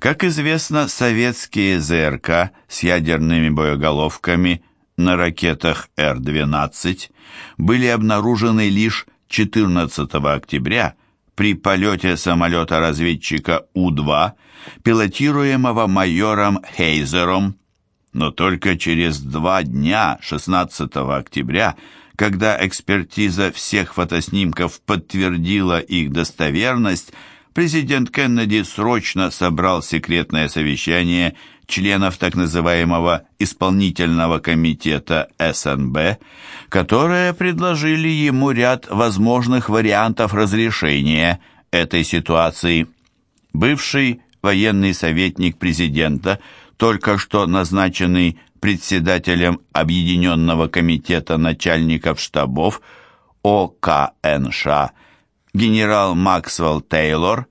Как известно, советские ЗРК с ядерными боеголовками на ракетах Р-12 были обнаружены лишь 14 октября при полете самолета-разведчика У-2, пилотируемого майором Хейзером, но только через два дня, 16 октября, когда экспертиза всех фотоснимков подтвердила их достоверность, президент Кеннеди срочно собрал секретное совещание членов так называемого исполнительного комитета СНБ, которые предложили ему ряд возможных вариантов разрешения этой ситуации. Бывший военный советник президента, только что назначенный председателем Объединенного комитета начальников штабов ОКНШ, генерал Максвелл Тейлор,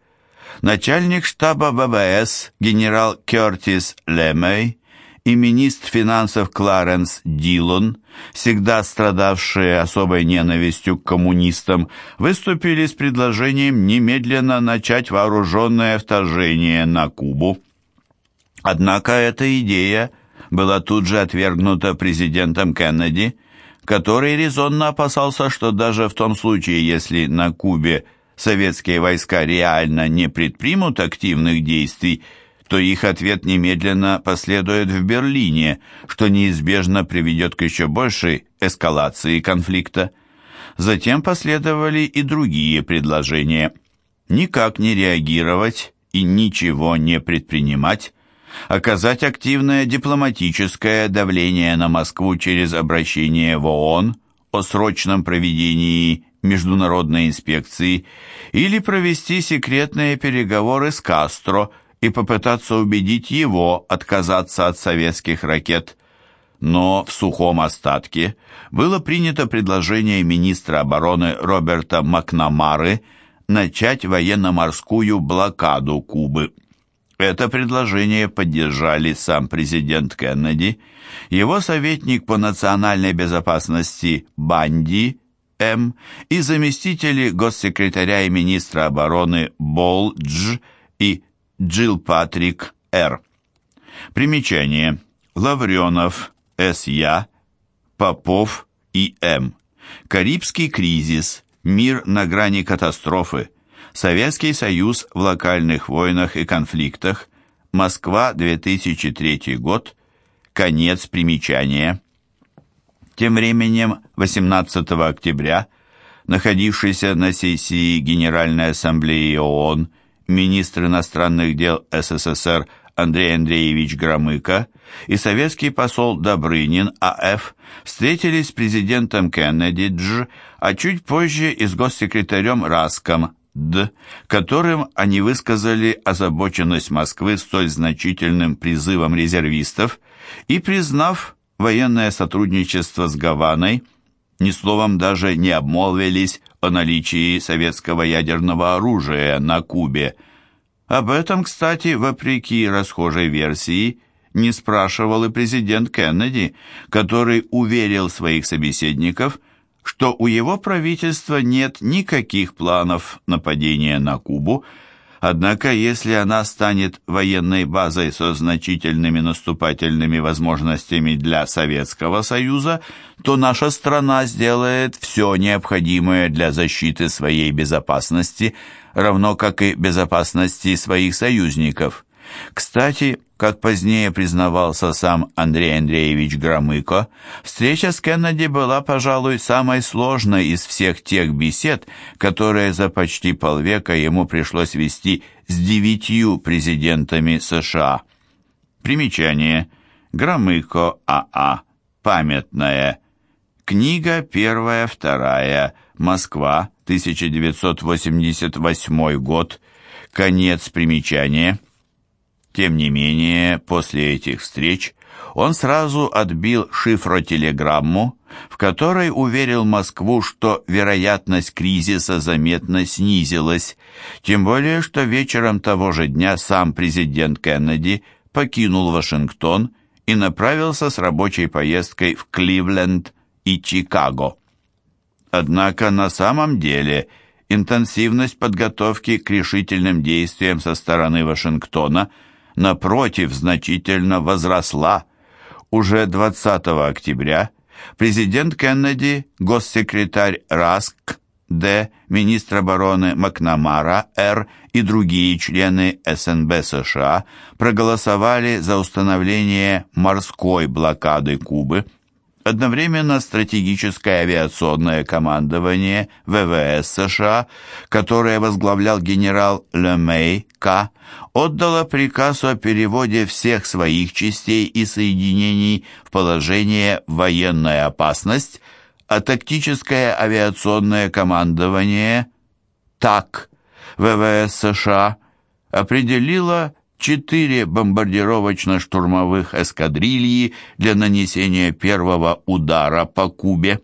начальник штаба ВВС генерал Кертис Лемей и министр финансов Кларенс Дилон, всегда страдавшие особой ненавистью к коммунистам, выступили с предложением немедленно начать вооруженное вторжение на Кубу. Однако эта идея была тут же отвергнута президентом Кеннеди, который резонно опасался, что даже в том случае, если на Кубе советские войска реально не предпримут активных действий, то их ответ немедленно последует в Берлине, что неизбежно приведет к еще большей эскалации конфликта. Затем последовали и другие предложения. Никак не реагировать и ничего не предпринимать, оказать активное дипломатическое давление на Москву через обращение в ООН о срочном проведении международной инспекции или провести секретные переговоры с Кастро и попытаться убедить его отказаться от советских ракет. Но в сухом остатке было принято предложение министра обороны Роберта Макнамары начать военно-морскую блокаду Кубы. Это предложение поддержали сам президент Кеннеди, его советник по национальной безопасности Банди М. и заместители госсекретаря и министра обороны Бол Дж. и Джилл Патрик Р. Примечание. Лавренов С.Я. Попов И. М. Карибский кризис. Мир на грани катастрофы. Советский Союз в локальных войнах и конфликтах. Москва, 2003 год. Конец примечания. Тем временем 18 октября находившийся на сессии Генеральной Ассамблеи ООН министр иностранных дел СССР Андрей Андреевич Громыко и советский посол Добрынин А.Ф. встретились с президентом Кеннеди Дж., а чуть позже и с госсекретарем Раском Д., которым они высказали озабоченность Москвы столь значительным призывом резервистов и, признав военное сотрудничество с Гаваной, ни словом даже не обмолвились о наличии советского ядерного оружия на Кубе. Об этом, кстати, вопреки расхожей версии, не спрашивал и президент Кеннеди, который уверил своих собеседников, что у его правительства нет никаких планов нападения на Кубу, Однако, если она станет военной базой со значительными наступательными возможностями для Советского Союза, то наша страна сделает все необходимое для защиты своей безопасности, равно как и безопасности своих союзников. Кстати, как позднее признавался сам Андрей Андреевич Громыко, встреча с Кеннеди была, пожалуй, самой сложной из всех тех бесед, которые за почти полвека ему пришлось вести с девятью президентами США. Примечание. Громыко А.А. Памятная. Книга первая, вторая. Москва, 1988 год. Конец примечания. Тем не менее, после этих встреч он сразу отбил шифротелеграмму, в которой уверил Москву, что вероятность кризиса заметно снизилась, тем более, что вечером того же дня сам президент Кеннеди покинул Вашингтон и направился с рабочей поездкой в Кливленд и Чикаго. Однако на самом деле интенсивность подготовки к решительным действиям со стороны Вашингтона – напротив, значительно возросла. Уже 20 октября президент Кеннеди, госсекретарь Раск Д., министр обороны Макнамара Р. и другие члены СНБ США проголосовали за установление морской блокады Кубы – Одновременно стратегическое авиационное командование ВВС США, которое возглавлял генерал Лемей К., отдало приказ о переводе всех своих частей и соединений в положение «военная опасность», а тактическое авиационное командование ТАК ВВС США определило четыре бомбардировочно-штурмовых эскадрильи для нанесения первого удара по Кубе.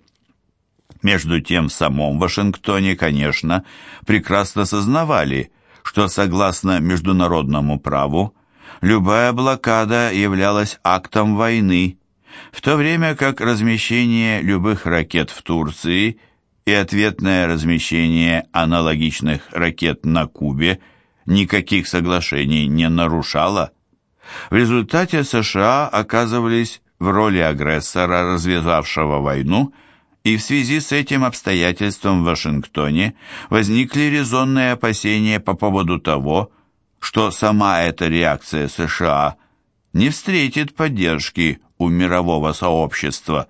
Между тем в самом Вашингтоне, конечно, прекрасно сознавали, что согласно международному праву любая блокада являлась актом войны, в то время как размещение любых ракет в Турции и ответное размещение аналогичных ракет на Кубе – никаких соглашений не нарушала. В результате США оказывались в роли агрессора, развязавшего войну, и в связи с этим обстоятельством в Вашингтоне возникли резонные опасения по поводу того, что сама эта реакция США не встретит поддержки у мирового сообщества.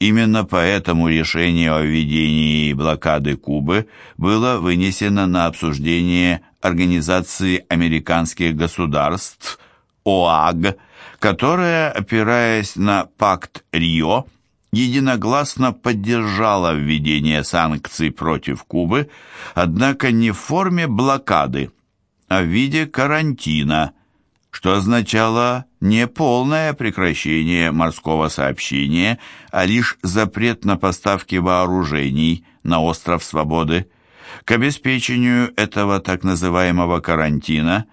Именно поэтому решение о введении блокады Кубы было вынесено на обсуждение Организации американских государств ОАГ, которая, опираясь на пакт Рио, единогласно поддержала введение санкций против Кубы, однако не в форме блокады, а в виде карантина, что означало не полное прекращение морского сообщения, а лишь запрет на поставки вооружений на остров Свободы. К обеспечению этого так называемого карантина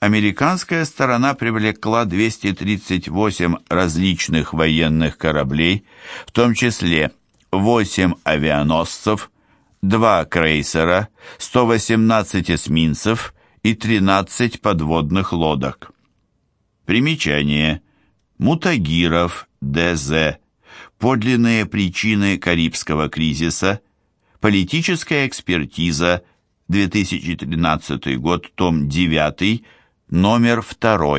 американская сторона привлекла 238 различных военных кораблей, в том числе 8 авианосцев, 2 крейсера, 118 эсминцев и 13 подводных лодок. Примечание. Мутагиров, Д.З. Подлинные причины Карибского кризиса – Политическая экспертиза, 2013 год, том 9, номер 2.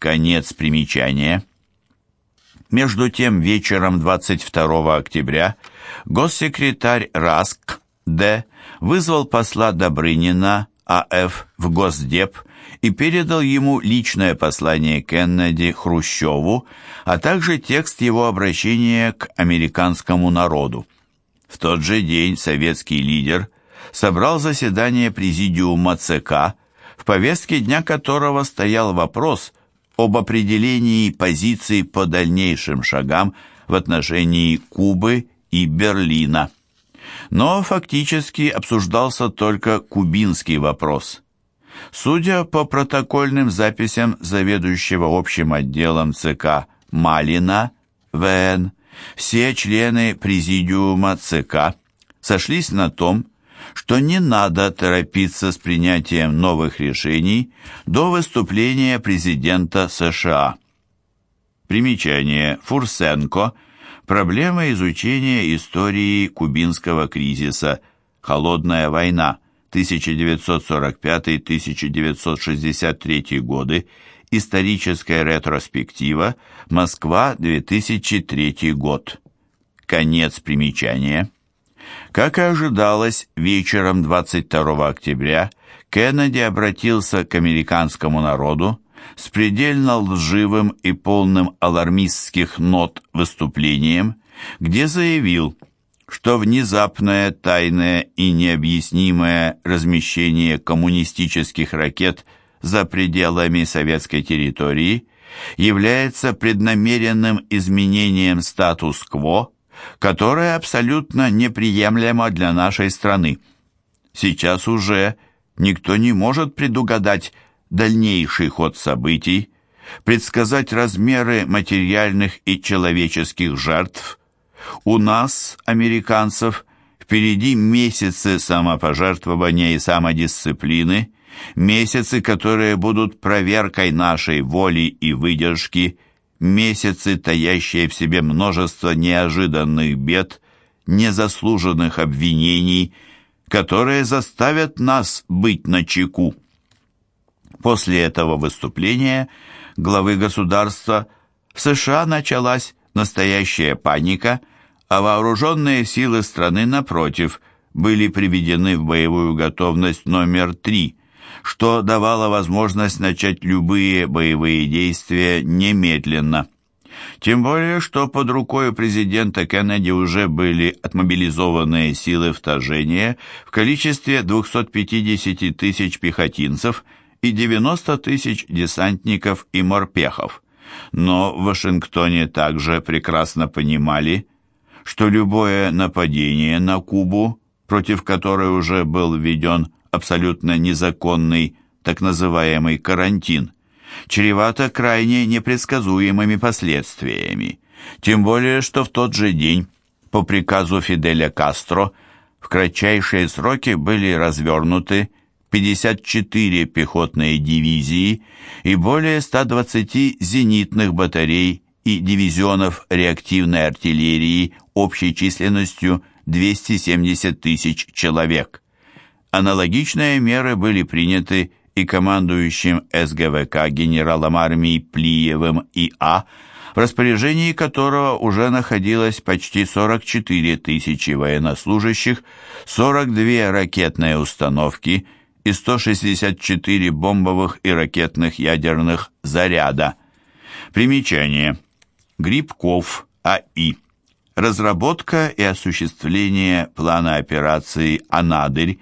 Конец примечания. Между тем, вечером 22 октября госсекретарь Раск Д. вызвал посла Добрынина А.Ф. в Госдеп и передал ему личное послание Кеннеди Хрущеву, а также текст его обращения к американскому народу. В тот же день советский лидер собрал заседание президиума ЦК, в повестке дня которого стоял вопрос об определении позиций по дальнейшим шагам в отношении Кубы и Берлина. Но фактически обсуждался только кубинский вопрос. Судя по протокольным записям заведующего общим отделом ЦК Малина, ВН, все члены президиума ЦК сошлись на том, что не надо торопиться с принятием новых решений до выступления президента США. Примечание. Фурсенко. Проблема изучения истории кубинского кризиса. Холодная война. 1945-1963 годы Историческая ретроспектива. Москва, 2003 год. Конец примечания. Как и ожидалось, вечером 22 октября Кеннеди обратился к американскому народу с предельно лживым и полным алармистских нот выступлением, где заявил, что внезапное, тайное и необъяснимое размещение коммунистических ракет – за пределами советской территории является преднамеренным изменением статус-кво, которое абсолютно неприемлемо для нашей страны. Сейчас уже никто не может предугадать дальнейший ход событий, предсказать размеры материальных и человеческих жертв. У нас, американцев, впереди месяцы самопожертвования и самодисциплины – месяцы, которые будут проверкой нашей воли и выдержки, месяцы, таящие в себе множество неожиданных бед, незаслуженных обвинений, которые заставят нас быть начеку. После этого выступления главы государства в США началась настоящая паника, а вооруженные силы страны, напротив, были приведены в боевую готовность номер три, что давало возможность начать любые боевые действия немедленно. Тем более, что под рукой президента Кеннеди уже были отмобилизованные силы вторжения в количестве 250 тысяч пехотинцев и 90 тысяч десантников и морпехов. Но в Вашингтоне также прекрасно понимали, что любое нападение на Кубу, против которой уже был введен абсолютно незаконный так называемый карантин, чревато крайне непредсказуемыми последствиями. Тем более, что в тот же день, по приказу Фиделя Кастро, в кратчайшие сроки были развернуты 54 пехотные дивизии и более 120 зенитных батарей и дивизионов реактивной артиллерии общей численностью 270 тысяч человек. Аналогичные меры были приняты и командующим СГВК генералом армии Плиевым И.А., в распоряжении которого уже находилось почти 44 тысячи военнослужащих, 42 ракетные установки и 164 бомбовых и ракетных ядерных заряда. Примечание. Грибков А.И. Разработка и осуществление плана операции «Анадырь»,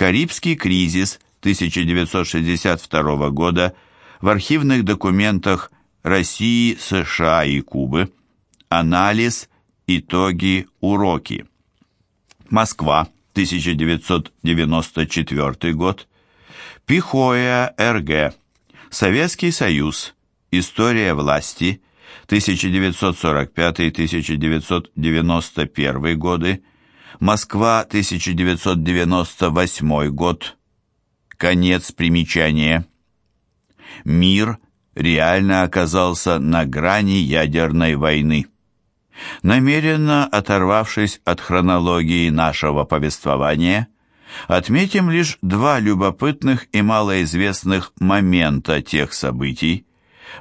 Карибский кризис – 1962 года в архивных документах России, США и Кубы. Анализ, итоги, уроки. Москва, 1994 год. Пихоя, РГ. Советский Союз. История власти. 1945-1991 годы. Москва, 1998 год. Конец примечания. Мир реально оказался на грани ядерной войны. Намеренно оторвавшись от хронологии нашего повествования, отметим лишь два любопытных и малоизвестных момента тех событий.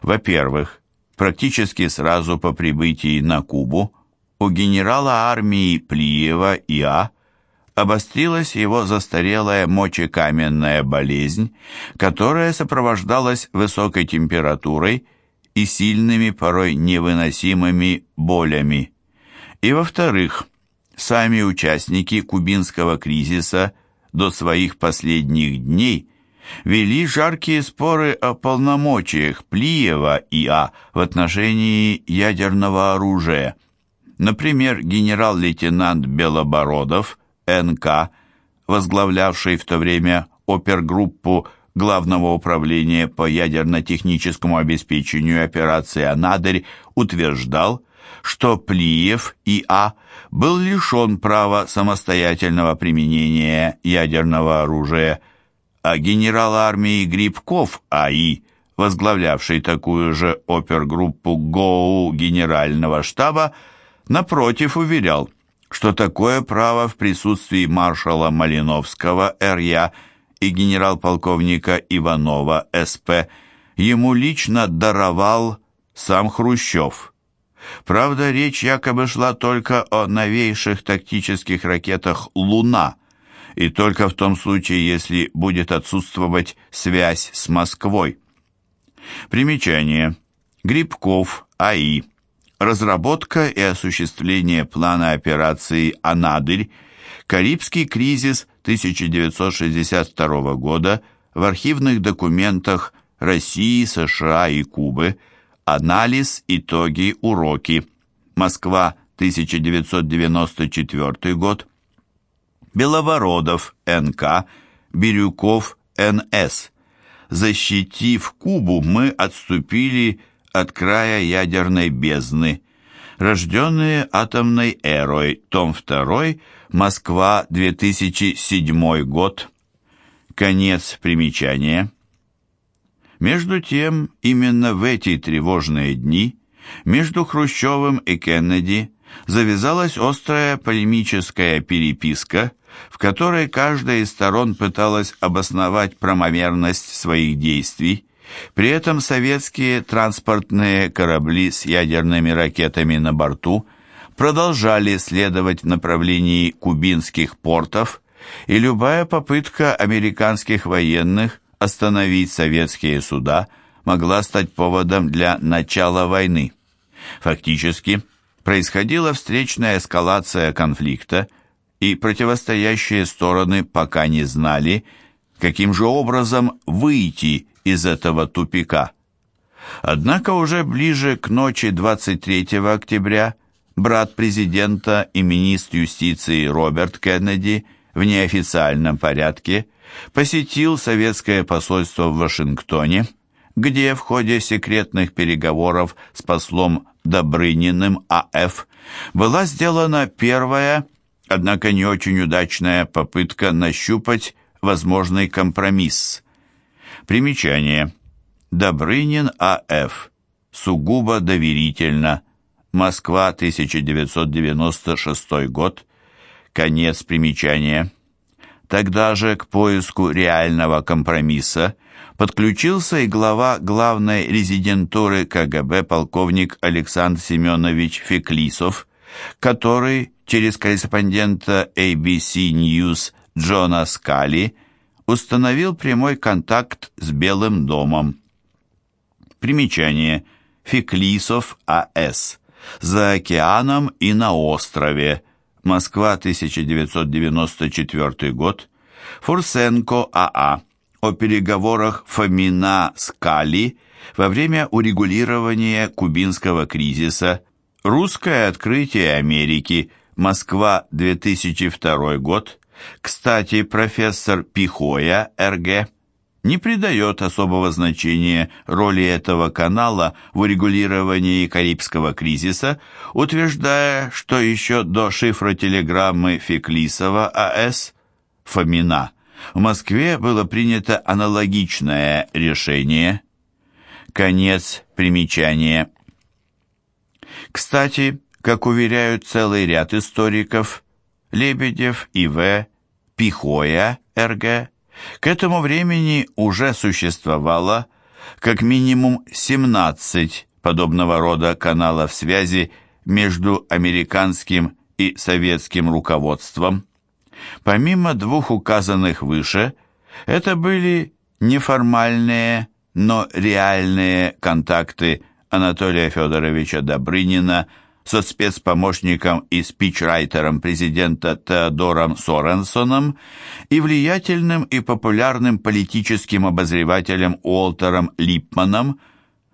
Во-первых, практически сразу по прибытии на Кубу у генерала армии Плиева И.А обострилась его застарелая мочекаменная болезнь, которая сопровождалась высокой температурой и сильными, порой невыносимыми болями. И во-вторых, сами участники кубинского кризиса до своих последних дней вели жаркие споры о полномочиях Плиева и А в отношении ядерного оружия. Например, генерал-лейтенант Белобородов НК, возглавлявший в то время опергруппу Главного управления по ядерно-техническому обеспечению операции «Анадырь», утверждал, что Плиев И.А. был лишен права самостоятельного применения ядерного оружия, а генерал армии Грибков А.И., возглавлявший такую же опергруппу ГОУ Генерального штаба, напротив уверял, что такое право в присутствии маршала Малиновского Р.Я. и генерал-полковника Иванова С.П. ему лично даровал сам Хрущев. Правда, речь якобы шла только о новейших тактических ракетах «Луна», и только в том случае, если будет отсутствовать связь с Москвой. Примечание. Грибков, А.И. Разработка и осуществление плана операции «Анадырь», Карибский кризис 1962 года в архивных документах России, США и Кубы, анализ, итоги, уроки. Москва, 1994 год. Беловородов, Н.К., Бирюков, Н.С. Защитив Кубу, мы отступили от края ядерной бездны. Рожденные атомной эрой. Том 2. Москва, 2007 год. Конец примечания. Между тем, именно в эти тревожные дни между Хрущевым и Кеннеди завязалась острая полемическая переписка, в которой каждая из сторон пыталась обосновать промоверность своих действий, при этом советские транспортные корабли с ядерными ракетами на борту продолжали следовать в направлении кубинских портов, и любая попытка американских военных остановить советские суда могла стать поводом для начала войны. Фактически, происходила встречная эскалация конфликта, и противостоящие стороны пока не знали, каким же образом выйти из этого тупика. Однако уже ближе к ночи 23 октября брат президента и министр юстиции Роберт Кеннеди в неофициальном порядке посетил советское посольство в Вашингтоне, где в ходе секретных переговоров с послом Добрыниным А.Ф. была сделана первая, однако не очень удачная попытка нащупать возможный компромисс – Примечание. Добрынин А.Ф. Сугубо доверительно. Москва, 1996 год. Конец примечания. Тогда же к поиску реального компромисса подключился и глава главной резидентуры КГБ полковник Александр Семенович Феклисов, который через корреспондента ABC News Джона Скали – установил прямой контакт с Белым домом. Примечание. Феклисов А.С. За океаном и на острове. Москва, 1994 год. Фурсенко А.А. О переговорах Фомина с Кали во время урегулирования кубинского кризиса. Русское открытие Америки. Москва, 2002 год. Кстати, профессор Пихоя, РГ, не придает особого значения роли этого канала в урегулировании Карибского кризиса, утверждая, что еще до шифра телеграммы Феклисова А.С. Фомина в Москве было принято аналогичное решение. Конец примечания. Кстати, как уверяют целый ряд историков, Лебедев И.В., Пихоя РГ, к этому времени уже существовало как минимум 17 подобного рода каналов связи между американским и советским руководством. Помимо двух указанных выше, это были неформальные, но реальные контакты Анатолия Федоровича Добрынина со спецпомощником и спичрайтером президента Теодором Соренсоном и влиятельным и популярным политическим обозревателем Уолтером Липманом,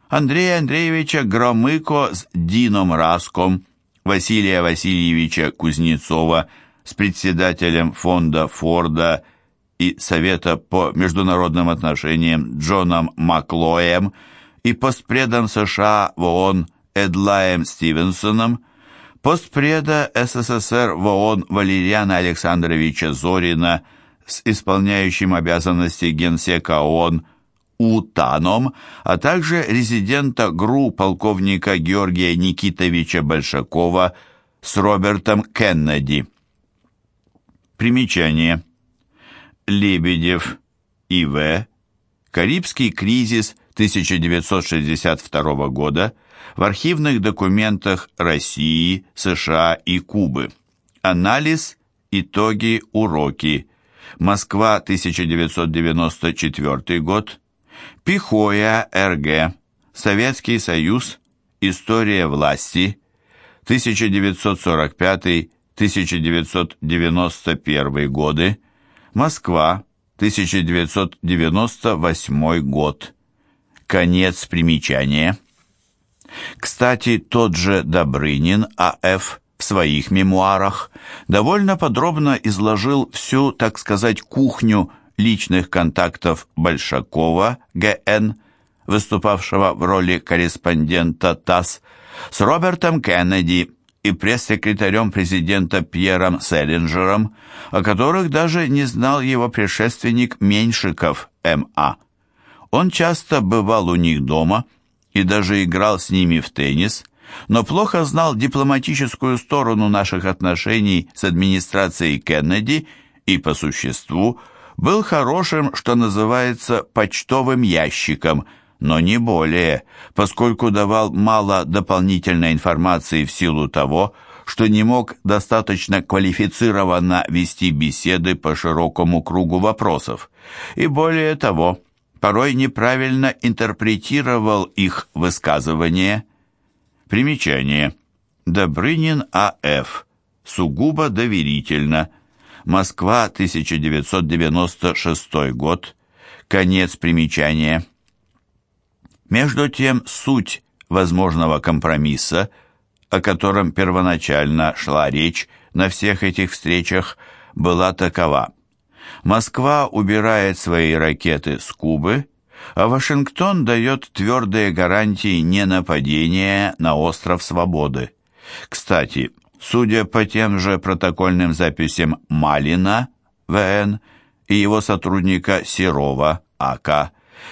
Андрея Андреевича Громыко с Дином Раском, Василия Васильевича Кузнецова с председателем фонда Форда и Совета по международным отношениям Джоном Маклоем и постпредом США в ООН Эдлаем Стивенсоном, постпреда СССР в ООН Валериана Александровича Зорина с исполняющим обязанности генсека ООН Утаном, а также резидента ГРУ полковника Георгия Никитовича Большакова с Робертом Кеннеди. Примечание. Лебедев, И.В. Карибский кризис 1962 года – в архивных документах России, США и Кубы. Анализ, итоги, уроки. Москва, 1994 год. Пихоя, РГ. Советский Союз. История власти. 1945-1991 годы. Москва, 1998 год. Конец примечания. Кстати, тот же Добрынин А.Ф. в своих мемуарах довольно подробно изложил всю, так сказать, кухню личных контактов Большакова Г.Н., выступавшего в роли корреспондента ТАСС, с Робертом Кеннеди и пресс-секретарем президента Пьером Селлинджером, о которых даже не знал его предшественник Меньшиков М.А. Он часто бывал у них дома и даже играл с ними в теннис, но плохо знал дипломатическую сторону наших отношений с администрацией Кеннеди и, по существу, был хорошим, что называется, почтовым ящиком, но не более, поскольку давал мало дополнительной информации в силу того, что не мог достаточно квалифицированно вести беседы по широкому кругу вопросов, и более того, порой неправильно интерпретировал их высказывания. Примечание. Добрынин А.Ф. Сугубо доверительно – Москва, 1996 год. Конец примечания. Между тем, суть возможного компромисса, о котором первоначально шла речь на всех этих встречах, была такова. Москва убирает свои ракеты с Кубы, а Вашингтон дает твердые гарантии ненападения на остров Свободы. Кстати, Судя по тем же протокольным записям Малина, ВН, и его сотрудника Серова, АК,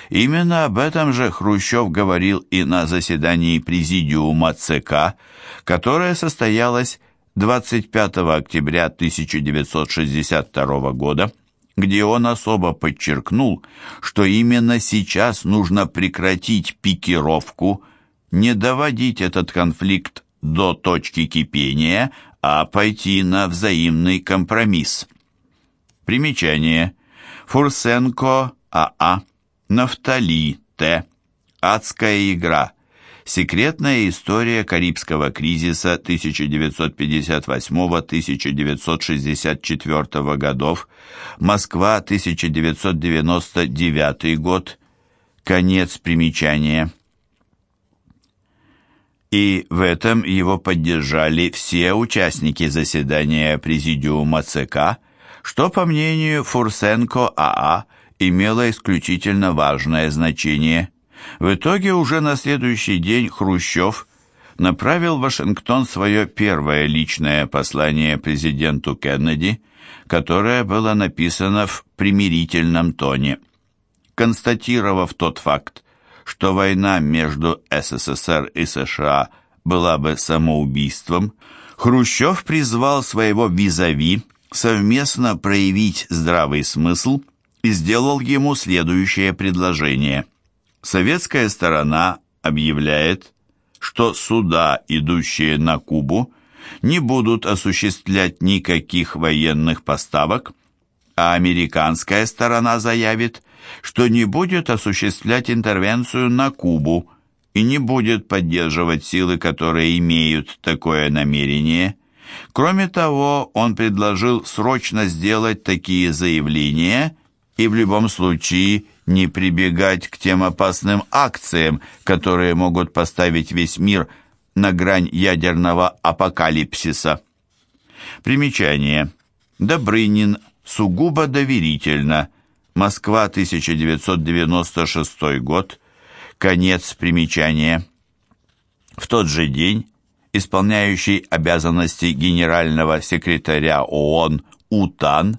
именно об этом же Хрущев говорил и на заседании Президиума ЦК, которое состоялось 25 октября 1962 года, где он особо подчеркнул, что именно сейчас нужно прекратить пикировку, не доводить этот конфликт до точки кипения, а пойти на взаимный компромисс. Примечание. Фурсенко А.А. Нафтали Т. Адская игра. Секретная история Карибского кризиса 1958-1964 годов. Москва, 1999 год. Конец примечания и в этом его поддержали все участники заседания Президиума ЦК, что, по мнению Фурсенко АА, имело исключительно важное значение. В итоге уже на следующий день Хрущев направил в Вашингтон свое первое личное послание президенту Кеннеди, которое было написано в примирительном тоне. Констатировав тот факт, что война между СССР и США была бы самоубийством, Хрущев призвал своего визави совместно проявить здравый смысл и сделал ему следующее предложение. Советская сторона объявляет, что суда, идущие на Кубу, не будут осуществлять никаких военных поставок, а американская сторона заявит, что не будет осуществлять интервенцию на Кубу и не будет поддерживать силы, которые имеют такое намерение. Кроме того, он предложил срочно сделать такие заявления и в любом случае не прибегать к тем опасным акциям, которые могут поставить весь мир на грань ядерного апокалипсиса. Примечание. Добрынин сугубо доверительно – Москва, 1996 год. Конец примечания. В тот же день исполняющий обязанности генерального секретаря ООН УТАН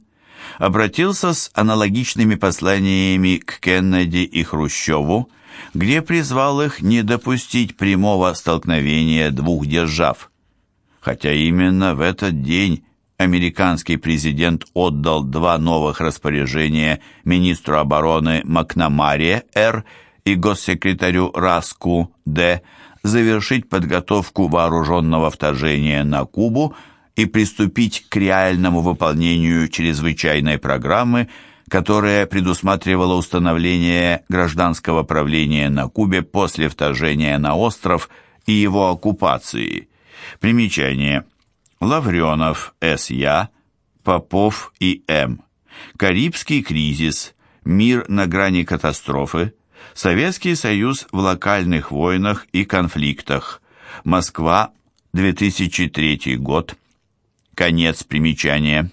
обратился с аналогичными посланиями к Кеннеди и Хрущеву, где призвал их не допустить прямого столкновения двух держав. Хотя именно в этот день американский президент отдал два новых распоряжения министру обороны Макнамаре Р. и госсекретарю Раску Д. завершить подготовку вооруженного вторжения на Кубу и приступить к реальному выполнению чрезвычайной программы, которая предусматривала установление гражданского правления на Кубе после вторжения на остров и его оккупации. Примечание – Лавренов С.Я., Попов и М. Карибский кризис, мир на грани катастрофы, Советский Союз в локальных войнах и конфликтах, Москва, 2003 год. Конец примечания.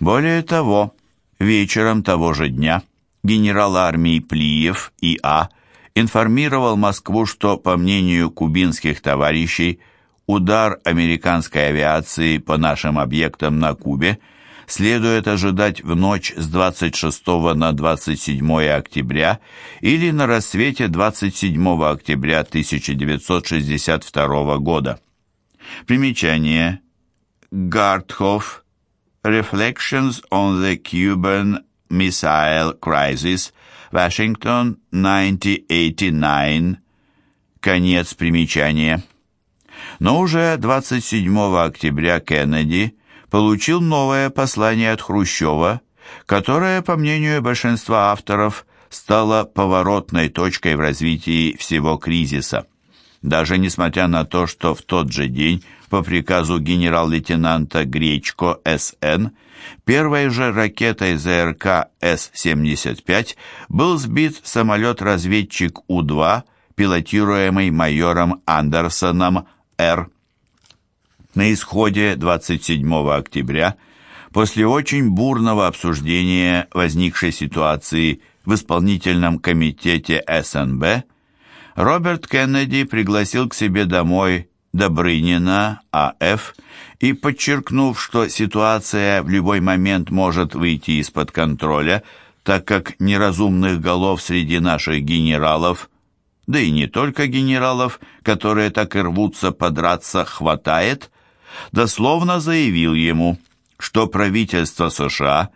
Более того, вечером того же дня генерал армии Плиев И.А. информировал Москву, что, по мнению кубинских товарищей, удар американской авиации по нашим объектам на Кубе следует ожидать в ночь с 26 на 27 октября или на рассвете 27 октября 1962 года. Примечание. Гартхоф. Reflections on the Cuban Missile Crisis. Вашингтон, 1989. Конец примечания. Но уже 27 октября Кеннеди получил новое послание от Хрущева, которое, по мнению большинства авторов, стало поворотной точкой в развитии всего кризиса. Даже несмотря на то, что в тот же день по приказу генерал-лейтенанта Гречко С.Н. первой же ракетой ЗРК С-75 был сбит самолет-разведчик У-2, пилотируемый майором Андерсоном Р. На исходе 27 октября, после очень бурного обсуждения возникшей ситуации в исполнительном комитете СНБ, Роберт Кеннеди пригласил к себе домой Добрынина А.Ф. и, подчеркнув, что ситуация в любой момент может выйти из-под контроля, так как неразумных голов среди наших генералов, да и не только генералов, которые так и рвутся подраться, хватает, дословно заявил ему, что правительство США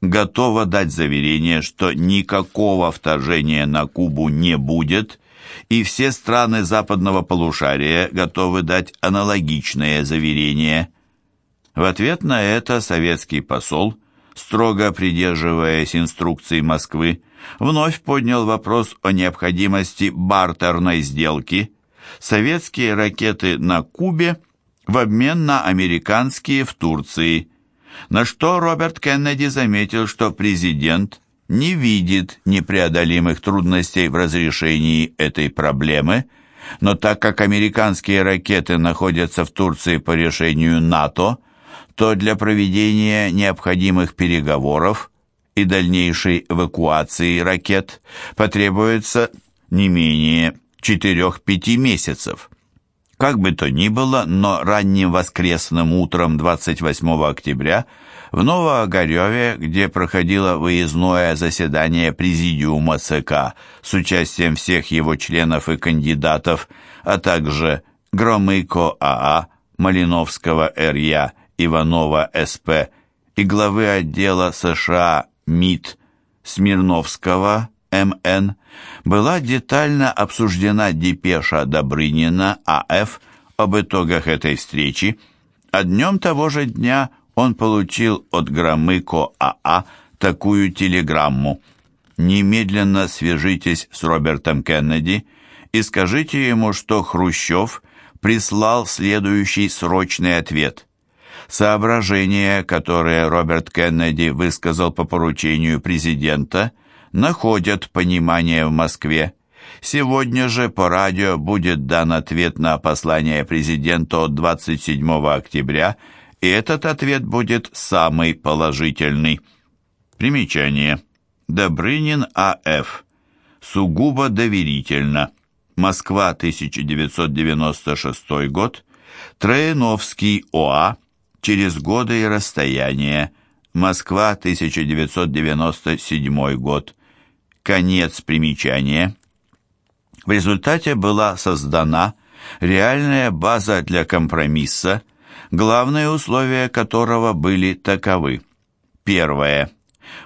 готово дать заверение, что никакого вторжения на Кубу не будет, и все страны западного полушария готовы дать аналогичные заверения. В ответ на это советский посол, строго придерживаясь инструкций Москвы, вновь поднял вопрос о необходимости бартерной сделки. Советские ракеты на Кубе в обмен на американские в Турции, на что Роберт Кеннеди заметил, что президент не видит непреодолимых трудностей в разрешении этой проблемы, но так как американские ракеты находятся в Турции по решению НАТО, то для проведения необходимых переговоров и дальнейшей эвакуации ракет потребуется не менее 4-5 месяцев. Как бы то ни было, но ранним воскресным утром 28 октября в Новоогареве, где проходило выездное заседание Президиума ЦК с участием всех его членов и кандидатов, а также Громыко АА, Малиновского РЯ, Иванова СП и главы отдела США МИД Смирновского МН была детально обсуждена депеша Добрынина А.Ф. об итогах этой встречи, а днем того же дня он получил от Громыко А.А. такую телеграмму «Немедленно свяжитесь с Робертом Кеннеди и скажите ему, что Хрущев прислал следующий срочный ответ». Соображения, которые Роберт Кеннеди высказал по поручению президента – находят понимание в Москве. Сегодня же по радио будет дан ответ на послание президента от 27 октября, и этот ответ будет самый положительный. Примечание. Добрынин А.Ф. Сугубо доверительно. Москва, 1996 год. Трояновский О.А. Через годы и расстояние. Москва, 1997 год. Конец примечания. В результате была создана реальная база для компромисса, главные условия которого были таковы. Первое.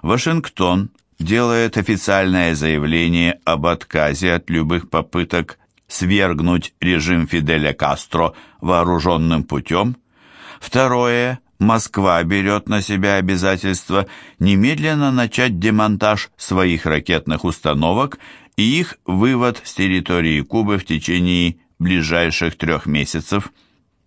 Вашингтон делает официальное заявление об отказе от любых попыток свергнуть режим Фиделя Кастро вооруженным путем. Второе. Москва берет на себя обязательство немедленно начать демонтаж своих ракетных установок и их вывод с территории Кубы в течение ближайших трех месяцев.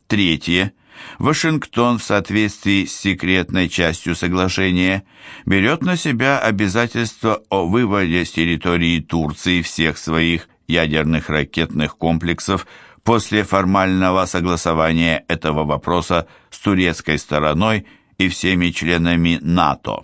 Третье. Вашингтон в соответствии с секретной частью соглашения берет на себя обязательство о выводе с территории Турции всех своих ядерных ракетных комплексов после формального согласования этого вопроса с турецкой стороной и всеми членами НАТО.